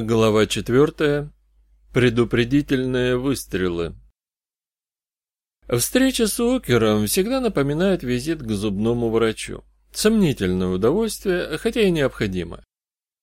Глава четвертая. Предупредительные выстрелы. Встреча с Уокером всегда напоминает визит к зубному врачу. Сомнительное удовольствие, хотя и необходимо.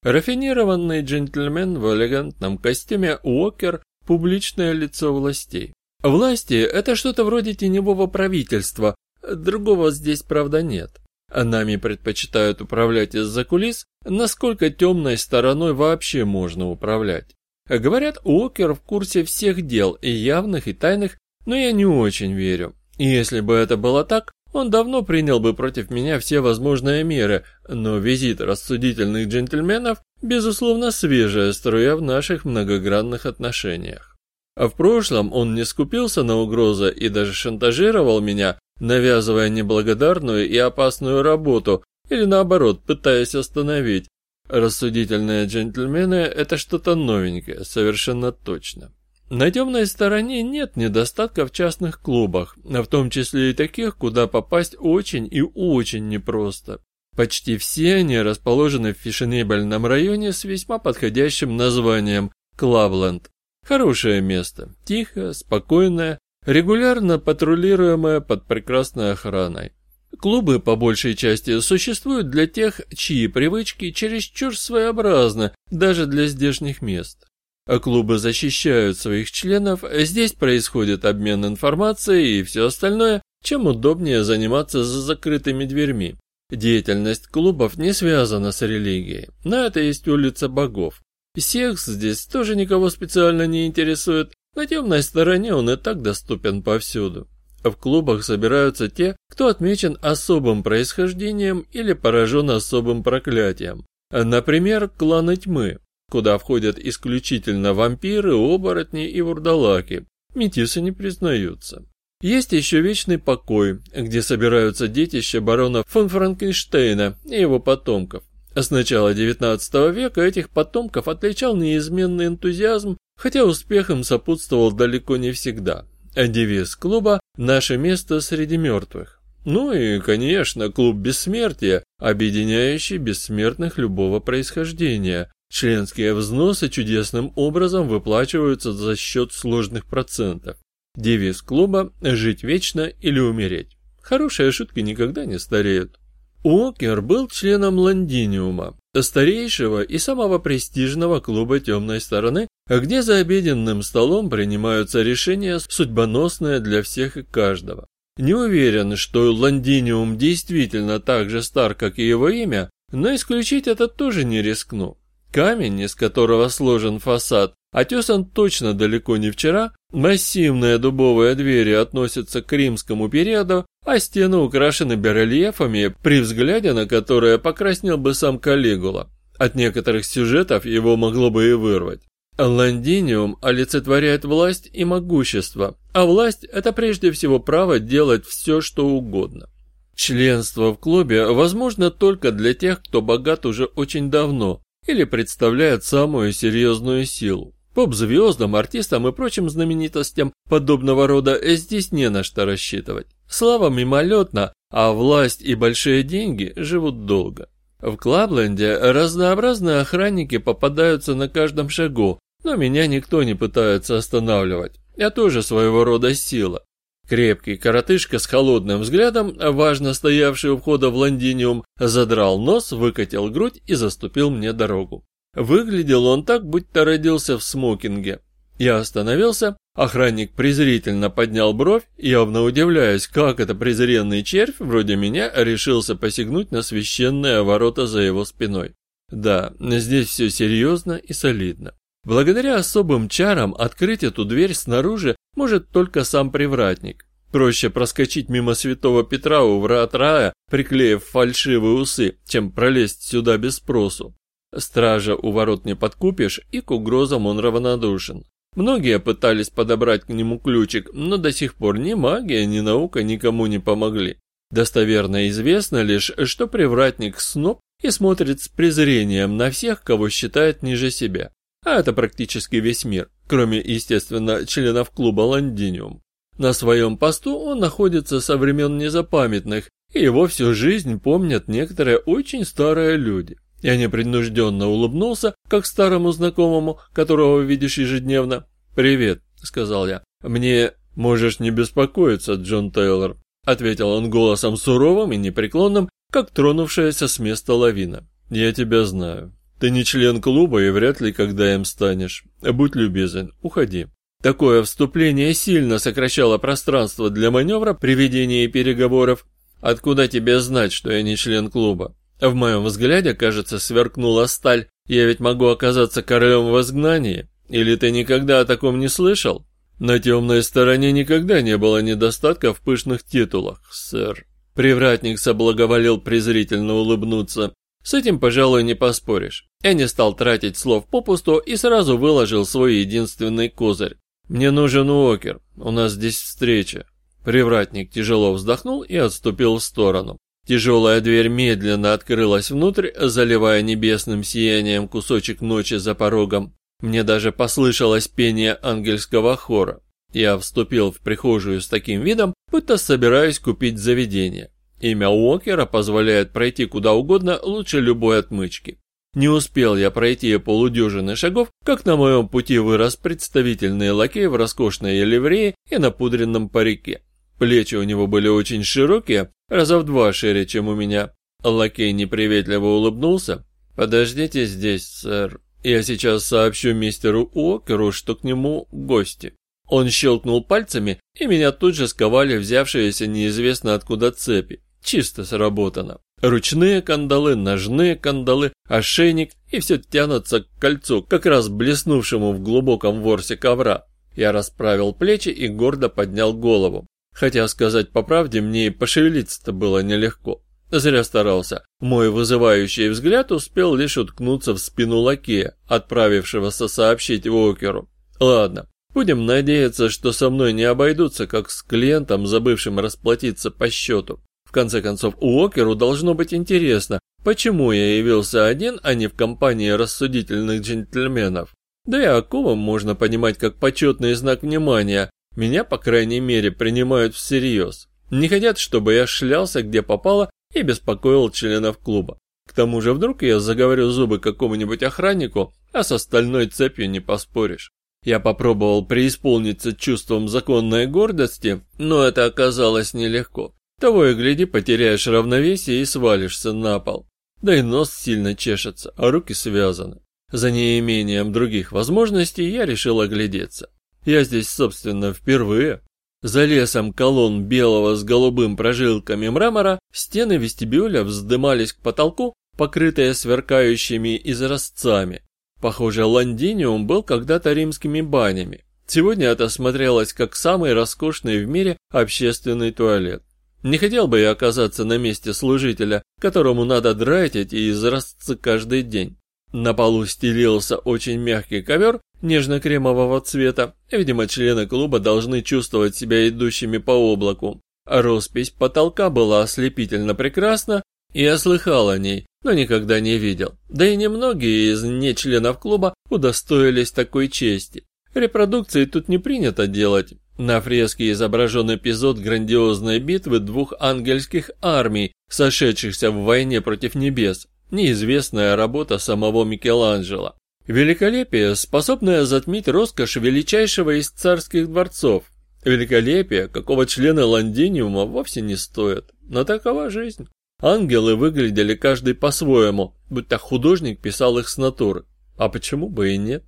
Рафинированный джентльмен в элегантном костюме Уокер – публичное лицо властей. Власти – это что-то вроде теневого правительства, другого здесь, правда, нет. Нами предпочитают управлять из-за кулис, насколько темной стороной вообще можно управлять. Говорят, Уокер в курсе всех дел, и явных, и тайных, но я не очень верю. И если бы это было так, он давно принял бы против меня все возможные меры, но визит рассудительных джентльменов, безусловно, свежая струя в наших многогранных отношениях. А в прошлом он не скупился на угрозы и даже шантажировал меня, навязывая неблагодарную и опасную работу, или наоборот, пытаясь остановить. Рассудительные джентльмены – это что-то новенькое, совершенно точно. На темной стороне нет недостатка в частных клубах, в том числе и таких, куда попасть очень и очень непросто. Почти все они расположены в фешенебельном районе с весьма подходящим названием Клабленд. Хорошее место, тихое, спокойное, регулярно патрулируемая под прекрасной охраной. Клубы, по большей части, существуют для тех, чьи привычки чересчур своеобразны даже для здешних мест. А клубы защищают своих членов, здесь происходит обмен информацией и все остальное, чем удобнее заниматься за закрытыми дверьми. Деятельность клубов не связана с религией, на это есть улица богов. Секс здесь тоже никого специально не интересует, на темной стороне он и так доступен повсюду. В клубах собираются те, кто отмечен особым происхождением или поражен особым проклятием. Например, кланы тьмы, куда входят исключительно вампиры, оборотни и вурдалаки. Метисы не признаются. Есть еще вечный покой, где собираются детища барона фон Франкенштейна и его потомков. С начала XIX века этих потомков отличал неизменный энтузиазм хотя успех им сопутствовал далеко не всегда. Девиз клуба «Наше место среди мертвых». Ну и, конечно, клуб бессмертия, объединяющий бессмертных любого происхождения. Членские взносы чудесным образом выплачиваются за счет сложных процентов. Девиз клуба «Жить вечно или умереть». Хорошие шутки никогда не стареют. Уокер был членом Лондиниума, старейшего и самого престижного клуба темной стороны, где за обеденным столом принимаются решения, судьбоносные для всех и каждого. Не уверен, что Лондиниум действительно так же стар, как и его имя, но исключить это тоже не рискну. Камень, из которого сложен фасад, отесан точно далеко не вчера, массивные дубовые двери относятся к римскому периоду, а стены украшены барельефами, при взгляде на которые покраснел бы сам Калигула. От некоторых сюжетов его могло бы и вырвать. Лондиниум олицетворяет власть и могущество, а власть – это прежде всего право делать все, что угодно. Членство в клубе возможно только для тех, кто богат уже очень давно или представляет самую серьезную силу. Поп-звездам, артистам и прочим знаменитостям подобного рода здесь не на что рассчитывать. Слава мимолетна, а власть и большие деньги живут долго. В Клабленде разнообразные охранники попадаются на каждом шагу, но меня никто не пытается останавливать. Я тоже своего рода сила. Крепкий коротышка с холодным взглядом, важно стоявший у входа в Лондиниум, задрал нос, выкатил грудь и заступил мне дорогу. Выглядел он так, будто родился в смокинге. Я остановился, охранник презрительно поднял бровь, явно удивляясь, как это презренный червь, вроде меня, решился посягнуть на священные ворота за его спиной. Да, здесь все серьезно и солидно. Благодаря особым чарам открыть эту дверь снаружи может только сам привратник. Проще проскочить мимо святого Петра у врат рая, приклеив фальшивые усы, чем пролезть сюда без спросу. Стража у ворот не подкупишь, и к угрозам он равнодушен. Многие пытались подобрать к нему ключик, но до сих пор ни магия, ни наука никому не помогли. Достоверно известно лишь, что привратник сноб и смотрит с презрением на всех, кого считает ниже себя. А это практически весь мир, кроме, естественно, членов клуба «Лондиниум». На своем посту он находится со времен незапамятных, и его всю жизнь помнят некоторые очень старые люди. Я непринужденно улыбнулся, как старому знакомому, которого видишь ежедневно. «Привет», — сказал я. «Мне можешь не беспокоиться, Джон Тейлор», — ответил он голосом суровым и непреклонным, как тронувшаяся с места лавина. «Я тебя знаю. Ты не член клуба и вряд ли когда им станешь. Будь любезен, уходи». Такое вступление сильно сокращало пространство для маневра при ведении переговоров. Откуда тебе знать, что я не член клуба? В моем взгляде, кажется, сверкнула сталь. Я ведь могу оказаться королем в изгнании. Или ты никогда о таком не слышал? На темной стороне никогда не было недостатка в пышных титулах, сэр. Привратник соблаговолил презрительно улыбнуться. С этим, пожалуй, не поспоришь. Я не стал тратить слов попусту и сразу выложил свой единственный козырь. «Мне нужен Уокер, у нас здесь встреча». Привратник тяжело вздохнул и отступил в сторону. Тяжелая дверь медленно открылась внутрь, заливая небесным сиянием кусочек ночи за порогом. Мне даже послышалось пение ангельского хора. Я вступил в прихожую с таким видом, будто собираюсь купить заведение. Имя Уокера позволяет пройти куда угодно лучше любой отмычки. Не успел я пройти полудюжины шагов, как на моем пути вырос представительный лакей в роскошной ливрее и напудренном парике. Плечи у него были очень широкие, раза в два шире, чем у меня. Лакей неприветливо улыбнулся. «Подождите здесь, сэр. Я сейчас сообщу мистеру Уокеру, что к нему гости». Он щелкнул пальцами, и меня тут же сковали взявшиеся неизвестно откуда цепи. Чисто сработано. Ручные кандалы, ножные кандалы, ошейник, и все тянутся к кольцу, как раз блеснувшему в глубоком ворсе ковра. Я расправил плечи и гордо поднял голову. Хотя, сказать по правде, мне и пошевелиться-то было нелегко. Зря старался. Мой вызывающий взгляд успел лишь уткнуться в спину лакея, отправившегося сообщить Уокеру. Ладно, будем надеяться, что со мной не обойдутся, как с клиентом, забывшим расплатиться по счету. В конце концов, Уокеру должно быть интересно, почему я явился один, а не в компании рассудительных джентльменов. Да и акулам можно понимать как почетный знак внимания. Меня, по крайней мере, принимают всерьез. Не хотят, чтобы я шлялся где попало и беспокоил членов клуба. К тому же вдруг я заговорю зубы какому-нибудь охраннику, а с остальной цепью не поспоришь. Я попробовал преисполниться чувством законной гордости, но это оказалось нелегко. Того и гляди, потеряешь равновесие и свалишься на пол. Да и нос сильно чешется, а руки связаны. За неимением других возможностей я решил оглядеться. Я здесь, собственно, впервые. За лесом колонн белого с голубым прожилками мрамора стены вестибюля вздымались к потолку, покрытые сверкающими изразцами. Похоже, Лондиниум был когда-то римскими банями. Сегодня это смотрелось как самый роскошный в мире общественный туалет. Не хотел бы я оказаться на месте служителя, которому надо драть эти изразцы каждый день. На полу стелился очень мягкий ковер нежно-кремового цвета. Видимо, члены клуба должны чувствовать себя идущими по облаку. Роспись потолка была ослепительно прекрасна, я слыхал о ней, но никогда не видел. Да и немногие из нечленов клуба удостоились такой чести. Репродукции тут не принято делать, на фреске изображен эпизод грандиозной битвы двух ангельских армий, сошедшихся в войне против небес. Неизвестная работа самого Микеланджело. Великолепие, способное затмить роскошь величайшего из царских дворцов. Великолепие, какого члена Лондиниума вовсе не стоит. Но такова жизнь. Ангелы выглядели каждый по-своему, будто художник писал их с натуры. А почему бы и нет?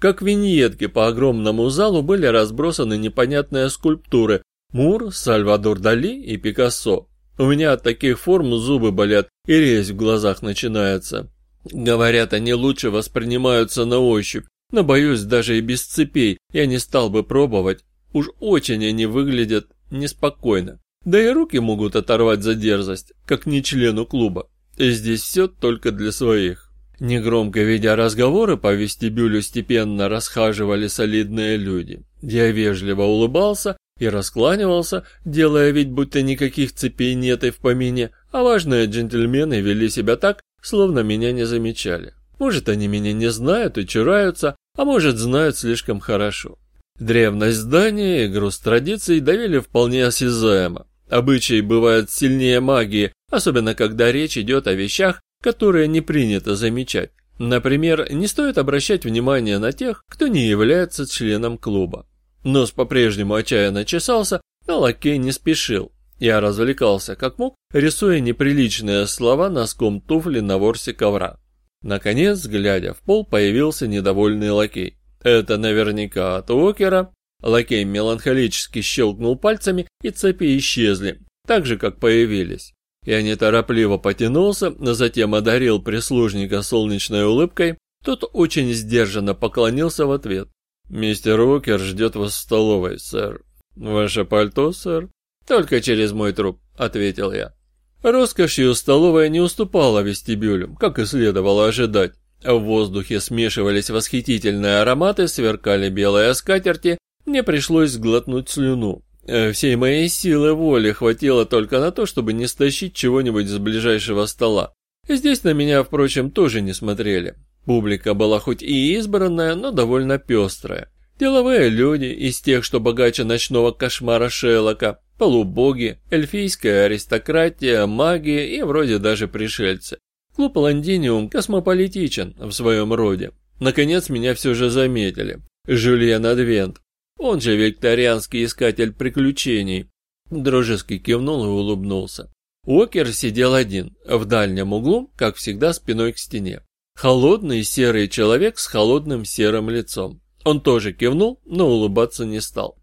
Как виньетки по огромному залу были разбросаны непонятные скульптуры Мур, Сальвадор Дали и Пикассо. У меня от таких форм зубы болят и резь в глазах начинается. Говорят, они лучше воспринимаются на ощупь, но боюсь, даже и без цепей я не стал бы пробовать. Уж очень они выглядят неспокойно. Да и руки могут оторвать за дерзость, как не члену клуба. И здесь все только для своих. Негромко ведя разговоры по вестибюлю степенно расхаживали солидные люди. Я вежливо улыбался и раскланивался, делая вид, будто никаких цепей нет и в помине, а важные джентльмены вели себя так, словно меня не замечали. Может, они меня не знают и чураются, а может, знают слишком хорошо. Древность здания и груз традиций довели вполне осязаемо. Обычаи бывают сильнее магии, особенно когда речь идет о вещах, которые не принято замечать. Например, не стоит обращать внимание на тех, кто не является членом клуба. Нос по-прежнему отчаянно чесался, но лакей не спешил. Я развлекался как мог, рисуя неприличные слова носком туфли на ворсе ковра. Наконец, глядя в пол, появился недовольный лакей. Это наверняка от Уокера. Лакей меланхолически щелкнул пальцами, и цепи исчезли, так же, как появились. Я неторопливо потянулся, но затем одарил прислужника солнечной улыбкой. Тот очень сдержанно поклонился в ответ. «Мистер Уокер ждет вас в столовой, сэр». «Ваше пальто, сэр?» «Только через мой труп», — ответил я. Роскошью столовая не уступала вестибюлю, как и следовало ожидать. В воздухе смешивались восхитительные ароматы, сверкали белые скатерти, мне пришлось сглотнуть слюну. Э, всей моей силы воли хватило только на то, чтобы не стащить чего-нибудь с ближайшего стола. Здесь на меня, впрочем, тоже не смотрели. Публика была хоть и избранная, но довольно пестрая. Деловые люди из тех, что богаче ночного кошмара Шеллока, полубоги, эльфийская аристократия, маги и вроде даже пришельцы. Клуб Лондиниум космополитичен в своем роде. Наконец меня все же заметили. Жюльен Адвент, он же викторианский искатель приключений. Дружески кивнул и улыбнулся. Уокер сидел один, в дальнем углу, как всегда, спиной к стене. Холодный серый человек с холодным серым лицом. Он тоже кивнул, но улыбаться не стал.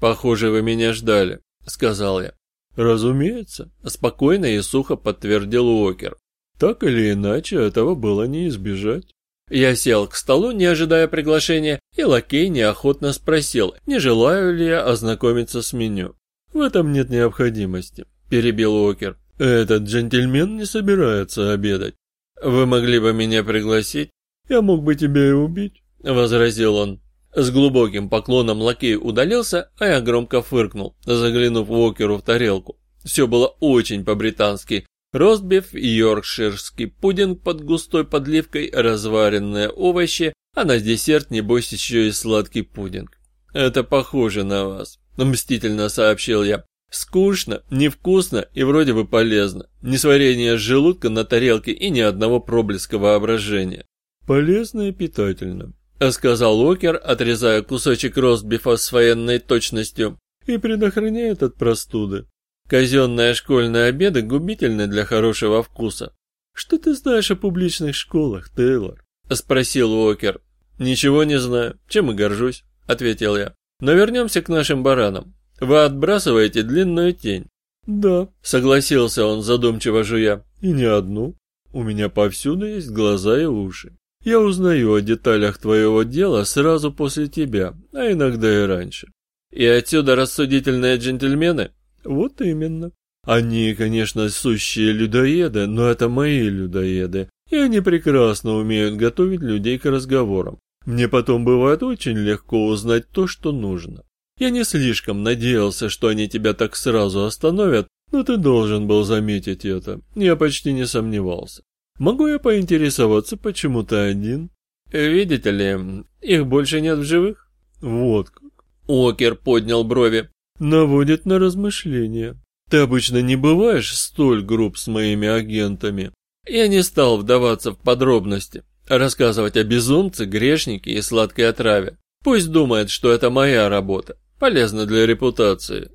«Похоже, вы меня ждали», — сказал я. «Разумеется», — спокойно и сухо подтвердил Уокер. «Так или иначе, этого было не избежать». Я сел к столу, не ожидая приглашения, и лакей неохотно спросил, не желаю ли я ознакомиться с меню. «В этом нет необходимости», — перебил Уокер. «Этот джентльмен не собирается обедать. Вы могли бы меня пригласить?» «Я мог бы тебя и убить», — возразил он. С глубоким поклоном лакей удалился, а я громко фыркнул, заглянув Уокеру в тарелку. Все было очень по-британски. Ростбиф йоркширский пудинг под густой подливкой, разваренные овощи, а на десерт, небось, еще и сладкий пудинг. «Это похоже на вас», — мстительно сообщил я. «Скучно, невкусно и вроде бы полезно. Несварение желудка на тарелке и ни одного проблеска воображения». «Полезно и питательно», — сказал Уокер, отрезая кусочек ростбифа с военной точностью, и предохраняет от простуды. Казенные школьные обеды губительны для хорошего вкуса. Что ты знаешь о публичных школах, Тейлор? Спросил Уокер. Ничего не знаю, чем и горжусь, ответил я. Но вернемся к нашим баранам. Вы отбрасываете длинную тень. Да, согласился он, задумчиво жуя. И не одну. У меня повсюду есть глаза и уши. Я узнаю о деталях твоего дела сразу после тебя, а иногда и раньше. И отсюда рассудительные джентльмены? Вот именно. Они, конечно, сущие людоеды, но это мои людоеды, и они прекрасно умеют готовить людей к разговорам. Мне потом бывает очень легко узнать то, что нужно. Я не слишком надеялся, что они тебя так сразу остановят, но ты должен был заметить это. Я почти не сомневался. Могу я поинтересоваться, почему ты один? Видите ли, их больше нет в живых? Вот как. Окер поднял брови. Наводит на размышления. Ты обычно не бываешь столь груб с моими агентами. Я не стал вдаваться в подробности, рассказывать о безумце, грешнике и сладкой отраве. Пусть думает, что это моя работа, полезна для репутации.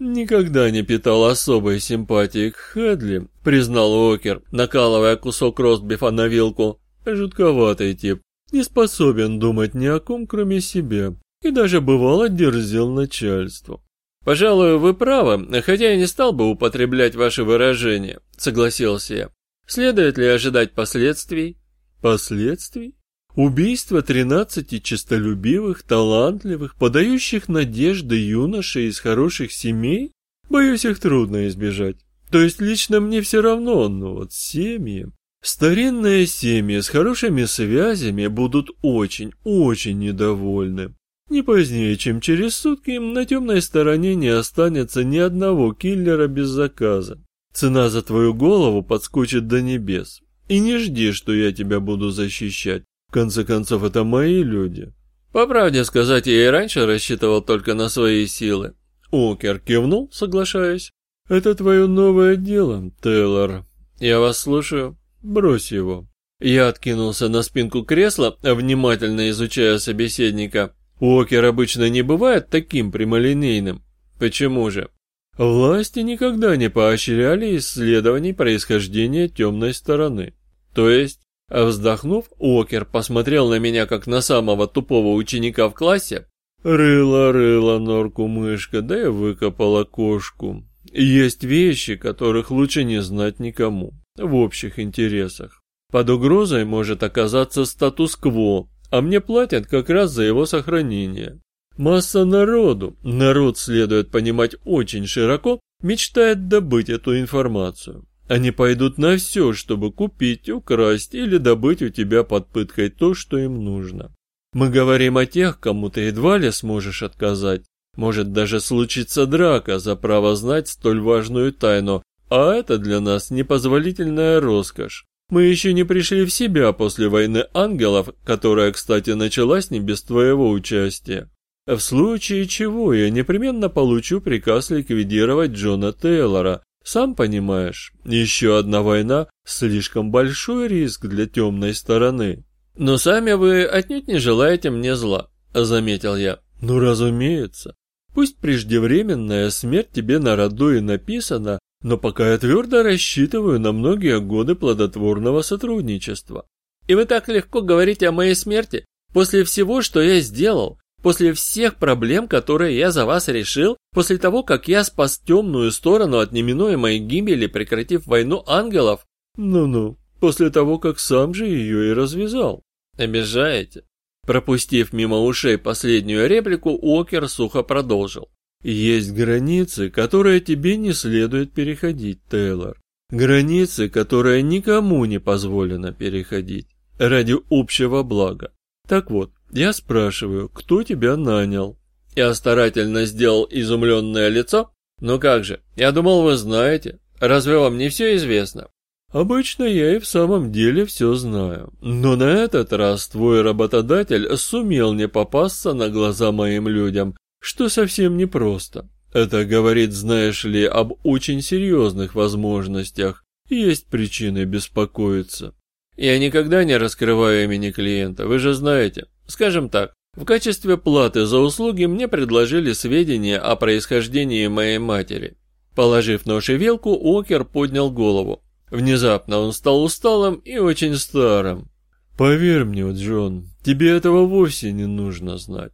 «Никогда не питал особой симпатии к Хедли», — признал Окер, накалывая кусок ростбифа на вилку. «Жутковатый тип, не способен думать ни о ком, кроме себя, и даже бывало дерзил начальству». «Пожалуй, вы правы, хотя я не стал бы употреблять ваши выражения», — согласился я. «Следует ли ожидать последствий?» «Последствий?» Убийство тринадцати честолюбивых, талантливых, подающих надежды юношей из хороших семей? Боюсь, их трудно избежать. То есть лично мне все равно, но вот семьи... Старинные семьи с хорошими связями будут очень, очень недовольны. Не позднее, чем через сутки, на темной стороне не останется ни одного киллера без заказа. Цена за твою голову подскочит до небес. И не жди, что я тебя буду защищать конце концов, это мои люди. По правде сказать, я и раньше рассчитывал только на свои силы. Укер кивнул, соглашаясь. Это твое новое дело, Тейлор. Я вас слушаю. брось его». Я откинулся на спинку кресла, внимательно изучая собеседника. Уокер обычно не бывает таким прямолинейным. Почему же? Власти никогда не поощряли исследований происхождения темной стороны. То есть, вздохнув, Уокер посмотрел на меня как на самого тупого ученика в классе. Рыла-рыла норку мышка, да и выкопала кошку. Есть вещи, которых лучше не знать никому, в общих интересах. Под угрозой может оказаться статус-кво, а мне платят как раз за его сохранение. Масса народу, народ следует понимать очень широко, мечтает добыть эту информацию. Они пойдут на все, чтобы купить, украсть или добыть у тебя под пыткой то, что им нужно. Мы говорим о тех, кому ты едва ли сможешь отказать. Может даже случиться драка за право знать столь важную тайну, а это для нас непозволительная роскошь. Мы еще не пришли в себя после войны ангелов, которая, кстати, началась не без твоего участия. В случае чего я непременно получу приказ ликвидировать Джона Тейлора. Сам понимаешь, еще одна война – слишком большой риск для темной стороны. Но сами вы отнюдь не желаете мне зла, заметил я. Ну, разумеется. Пусть преждевременная смерть тебе на роду и написана, но пока я твердо рассчитываю на многие годы плодотворного сотрудничества. И вы так легко говорите о моей смерти, после всего, что я сделал, после всех проблем, которые я за вас решил, после того, как я спас темную сторону от неминуемой гибели, прекратив войну ангелов. Ну-ну, после того, как сам же ее и развязал. Обижаете? Пропустив мимо ушей последнюю реплику, Уокер сухо продолжил. Есть границы, которые тебе не следует переходить, Тейлор. Границы, которые никому не позволено переходить. Ради общего блага. Так вот, я спрашиваю, кто тебя нанял? Я старательно сделал изумленное лицо. Ну как же, я думал, вы знаете. Разве вам не все известно? Обычно я и в самом деле все знаю. Но на этот раз твой работодатель сумел не попасться на глаза моим людям что совсем непросто. Это говорит, знаешь ли, об очень серьезных возможностях. Есть причины беспокоиться. Я никогда не раскрываю имени клиента, вы же знаете. Скажем так, в качестве платы за услуги мне предложили сведения о происхождении моей матери. Положив нож и вилку, Уокер поднял голову. Внезапно он стал усталым и очень старым. «Поверь мне, Джон, тебе этого вовсе не нужно знать.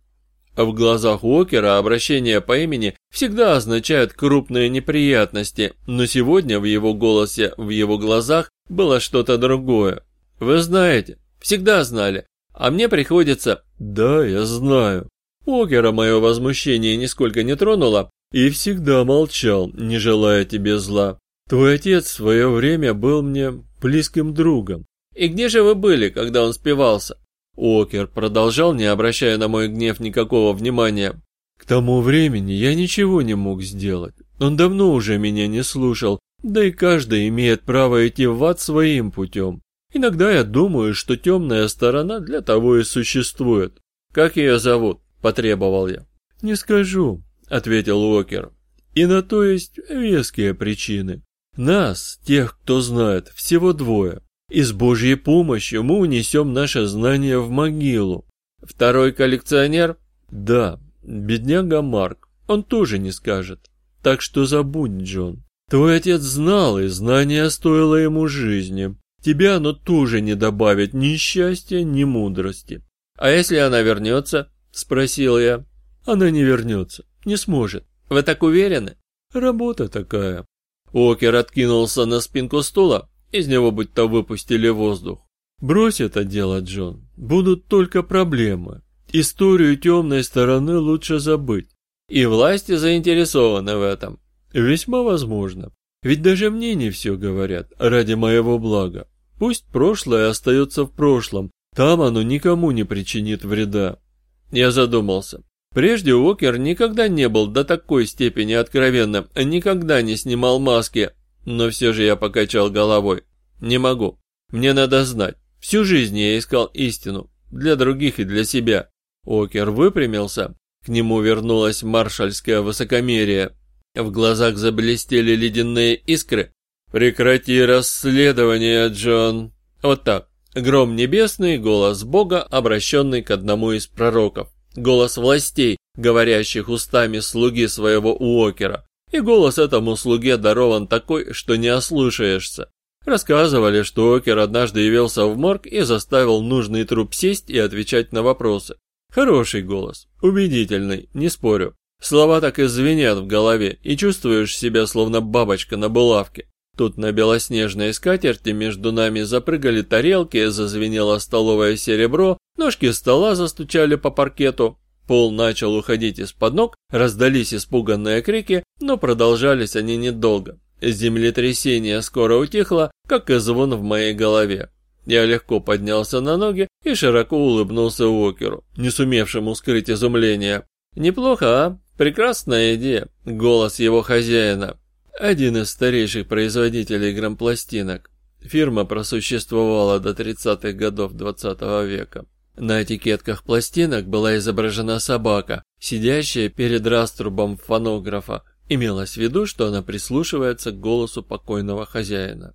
В глазах Уокера обращение по имени всегда означает крупные неприятности, но сегодня в его голосе, в его глазах было что-то другое. Вы знаете, всегда знали, а мне приходится... Да, я знаю. Уокера мое возмущение нисколько не тронуло и всегда молчал, не желая тебе зла. Твой отец в свое время был мне близким другом. И где же вы были, когда он спивался? Окер продолжал, не обращая на мой гнев никакого внимания. К тому времени я ничего не мог сделать. Он давно уже меня не слушал, да и каждый имеет право идти в ад своим путем. Иногда я думаю, что темная сторона для того и существует. Как ее зовут? Потребовал я. Не скажу, ответил Уокер. И на то есть веские причины. Нас, тех, кто знает, всего двое. И с Божьей помощью мы унесем наше знание в могилу. Второй коллекционер? Да, бедняга Марк. Он тоже не скажет. Так что забудь, Джон. Твой отец знал, и знание стоило ему жизни. Тебе оно тоже не добавит ни счастья, ни мудрости. А если она вернется? Спросил я. Она не вернется, не сможет. Вы так уверены? Работа такая. Окер откинулся на спинку стула, из него будто выпустили воздух. Брось это дело, Джон. Будут только проблемы. Историю темной стороны лучше забыть. И власти заинтересованы в этом. Весьма возможно. Ведь даже мне не все говорят, ради моего блага. Пусть прошлое остается в прошлом, там оно никому не причинит вреда. Я задумался. Прежде Уокер никогда не был до такой степени откровенным, никогда не снимал маски, но все же я покачал головой. Не могу. Мне надо знать. Всю жизнь я искал истину. Для других и для себя. Окер выпрямился. К нему вернулось маршальское высокомерие. В глазах заблестели ледяные искры. «Прекрати расследование, Джон!» Вот так. Гром небесный, голос Бога, обращенный к одному из пророков. Голос властей, говорящих устами слуги своего Уокера. И голос этому слуге дарован такой, что не ослушаешься. Рассказывали, что Уокер однажды явился в морг и заставил нужный труп сесть и отвечать на вопросы. Хороший голос, убедительный, не спорю. Слова так и звенят в голове, и чувствуешь себя словно бабочка на булавке. Тут на белоснежной скатерти между нами запрыгали тарелки, зазвенело столовое серебро, ножки стола застучали по паркету. Пол начал уходить из-под ног, раздались испуганные крики, но продолжались они недолго. Землетрясение скоро утихло, как и звон в моей голове. Я легко поднялся на ноги и широко улыбнулся Уокеру, не сумевшему скрыть изумление. «Неплохо, а? Прекрасная идея!» Голос его хозяина. Один из старейших производителей грампластинок. Фирма просуществовала до 30-х годов 20 -го века. На этикетках пластинок была изображена собака, сидящая перед раструбом фонографа. Имелось в виду, что она прислушивается к голосу покойного хозяина.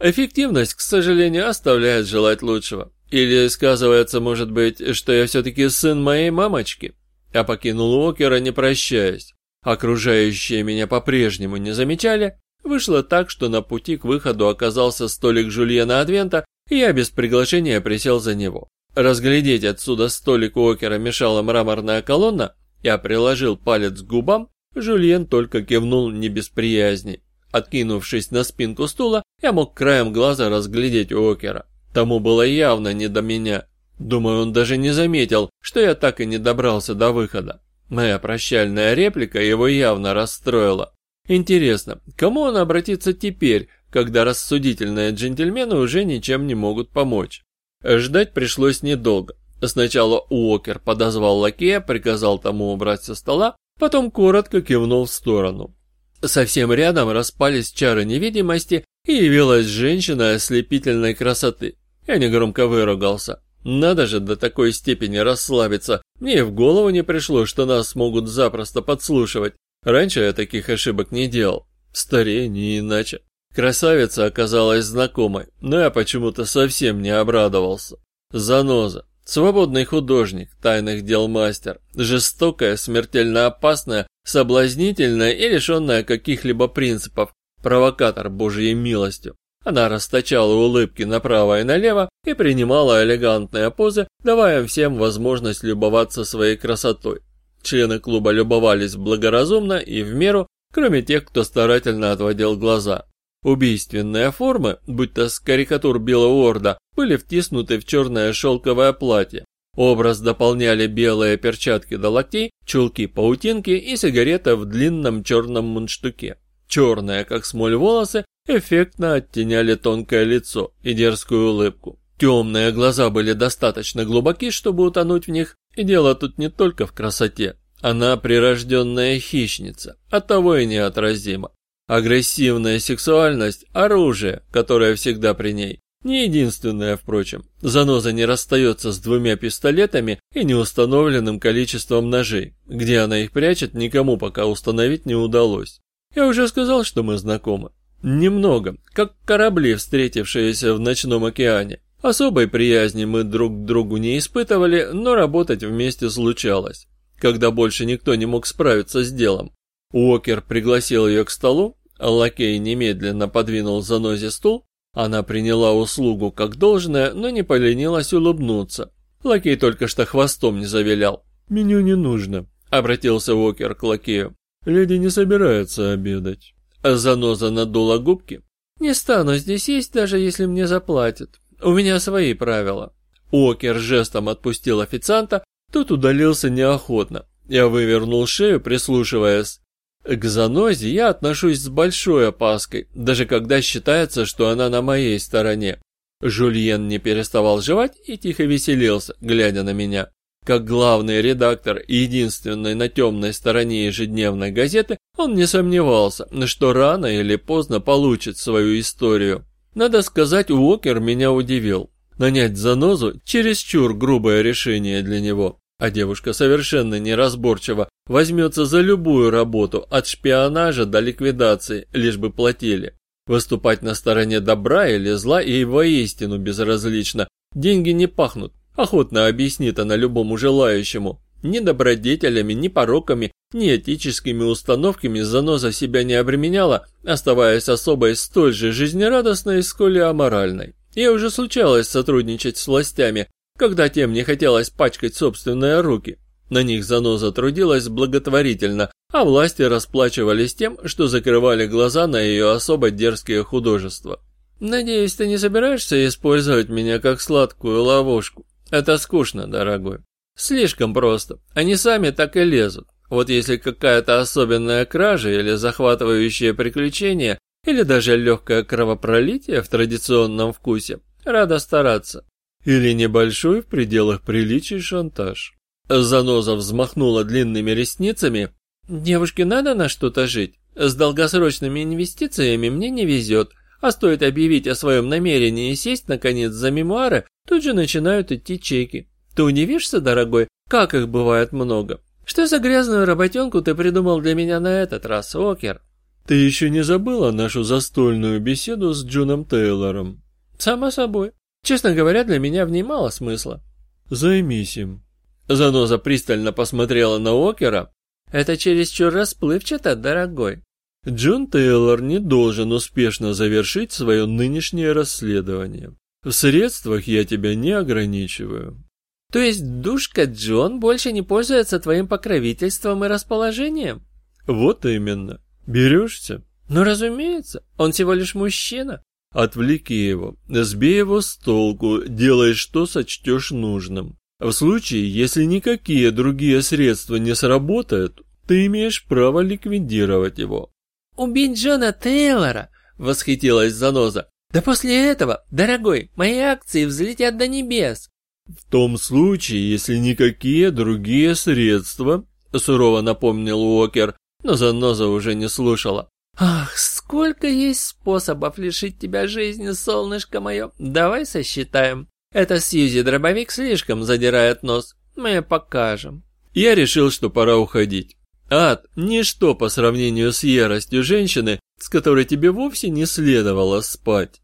Эффективность, к сожалению, оставляет желать лучшего. Или сказывается, может быть, что я все-таки сын моей мамочки? Я покинул Уокера, не прощаясь. Окружающие меня по-прежнему не замечали. Вышло так, что на пути к выходу оказался столик Жульена Адвента, и я без приглашения присел за него. Разглядеть отсюда столик Уокера мешала мраморная колонна, я приложил палец к губам, Жульен только кивнул не без приязни. Откинувшись на спинку стула, я мог краем глаза разглядеть Уокера. Тому было явно не до меня. Думаю, он даже не заметил, что я так и не добрался до выхода. Моя прощальная реплика его явно расстроила. Интересно, кому он обратится теперь, когда рассудительные джентльмены уже ничем не могут помочь? Ждать пришлось недолго. Сначала Уокер подозвал лакея, приказал тому убрать со стола, потом коротко кивнул в сторону. Совсем рядом распались чары невидимости, и явилась женщина ослепительной красоты. Я негромко выругался. Надо же до такой степени расслабиться. Мне и в голову не пришло, что нас могут запросто подслушивать. Раньше я таких ошибок не делал. Старее не иначе. Красавица оказалась знакомой, но я почему-то совсем не обрадовался. Заноза. Свободный художник, тайных дел мастер. Жестокая, смертельно опасная, соблазнительная и лишенная каких-либо принципов. Провокатор Божьей милостью. Она расточала улыбки направо и налево и принимала элегантные позы, давая всем возможность любоваться своей красотой. Члены клуба любовались благоразумно и в меру, кроме тех, кто старательно отводил глаза. Убийственные формы, будь то с карикатур Белого Орда, были втиснуты в черное шелковое платье. Образ дополняли белые перчатки до локтей, чулки-паутинки и сигарета в длинном черном мундштуке. Черные, как смоль волосы, эффектно оттеняли тонкое лицо и дерзкую улыбку. Темные глаза были достаточно глубоки, чтобы утонуть в них, и дело тут не только в красоте. Она прирожденная хищница, оттого и неотразима. Агрессивная сексуальность – оружие, которое всегда при ней. Не единственное, впрочем. Заноза не расстается с двумя пистолетами и неустановленным количеством ножей. Где она их прячет, никому пока установить не удалось. Я уже сказал, что мы знакомы. Немного, как корабли, встретившиеся в ночном океане. Особой приязни мы друг к другу не испытывали, но работать вместе случалось. Когда больше никто не мог справиться с делом. Уокер пригласил ее к столу, а лакей немедленно подвинул занозе стул. Она приняла услугу как должное, но не поленилась улыбнуться. Лакей только что хвостом не завилял. «Меню не нужно», — обратился Уокер к лакею. «Леди не собирается обедать». Заноза надула губки. «Не стану здесь есть, даже если мне заплатят. У меня свои правила». Окер жестом отпустил официанта, тот удалился неохотно. Я вывернул шею, прислушиваясь. К занозе я отношусь с большой опаской, даже когда считается, что она на моей стороне. Жульен не переставал жевать и тихо веселился, глядя на меня. Как главный редактор и единственный на темной стороне ежедневной газеты, он не сомневался, что рано или поздно получит свою историю. Надо сказать, Уокер меня удивил. Нанять занозу – чересчур грубое решение для него. А девушка совершенно неразборчиво возьмется за любую работу, от шпионажа до ликвидации, лишь бы платили. Выступать на стороне добра или зла ей воистину безразлично. Деньги не пахнут, охотно объяснит она любому желающему. Ни добродетелями, ни пороками, ни этическими установками заноза себя не обременяла, оставаясь особой столь же жизнерадостной, сколь и аморальной. Ей уже случалось сотрудничать с властями, когда тем не хотелось пачкать собственные руки. На них заноза трудилась благотворительно, а власти расплачивались тем, что закрывали глаза на ее особо дерзкие художества. «Надеюсь, ты не собираешься использовать меня как сладкую ловушку? Это скучно, дорогой. Слишком просто. Они сами так и лезут. Вот если какая-то особенная кража или захватывающее приключение, или даже легкое кровопролитие в традиционном вкусе, рада стараться. Или небольшой в пределах приличий шантаж. Заноза взмахнула длинными ресницами. «Девушке надо на что-то жить. С долгосрочными инвестициями мне не везет, а стоит объявить о своем намерении сесть, наконец, за мемуары, тут же начинают идти чеки. Ты удивишься, дорогой, как их бывает много? Что за грязную работенку ты придумал для меня на этот раз, Окер? Ты еще не забыла нашу застольную беседу с Джуном Тейлором? Само собой. Честно говоря, для меня в ней мало смысла. Займись им. Заноза пристально посмотрела на Окера. Это чересчур расплывчато, дорогой. Джон Тейлор не должен успешно завершить свое нынешнее расследование. В средствах я тебя не ограничиваю. То есть душка Джон больше не пользуется твоим покровительством и расположением? Вот именно. Берешься? Ну, разумеется, он всего лишь мужчина. Отвлеки его, сбей его с толку, делай, что сочтешь нужным. В случае, если никакие другие средства не сработают, ты имеешь право ликвидировать его. «Убить Джона Тейлора!» — восхитилась Заноза. «Да после этого, дорогой, мои акции взлетят до небес!» «В том случае, если никакие другие средства», — сурово напомнил Уокер, но Заноза уже не слушала. «Ах, сколько есть способов лишить тебя жизни, солнышко мое! Давай сосчитаем. Это Сьюзи дробовик слишком задирает нос. Мы покажем». Я решил, что пора уходить. Ад – ничто по сравнению с яростью женщины, с которой тебе вовсе не следовало спать.